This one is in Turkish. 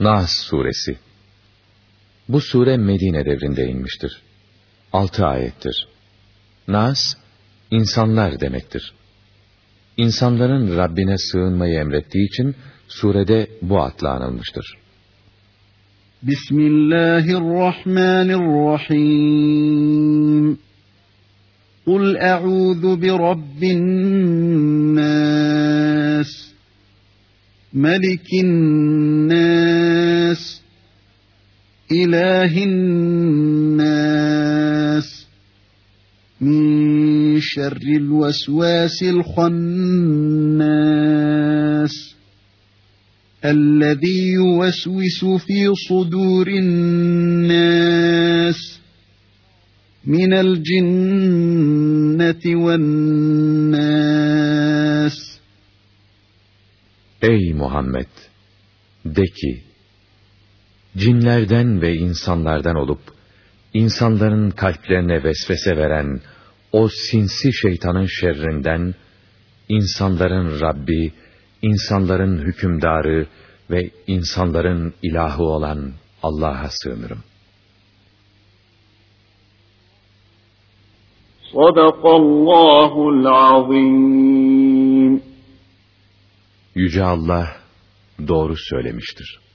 Nas suresi Bu sure Medine devrinde inmiştir. Altı ayettir. Nas, insanlar demektir. İnsanların Rabbine sığınmayı emrettiği için surede bu adla anılmıştır. Bismillahirrahmanirrahim. Kul e'udhu bi rabbin nas, melikin nas, إله الناس من شر الوسواس الخناس الذي يوسوس في صدور الناس من الجنة والناس. أي محمد دكي. Cinlerden ve insanlardan olup, insanların kalplerine vesvese veren o sinsi şeytanın şerrinden, insanların Rabbi, insanların hükümdarı ve insanların ilahı olan Allah'a sığınırım. Yüce Allah doğru söylemiştir.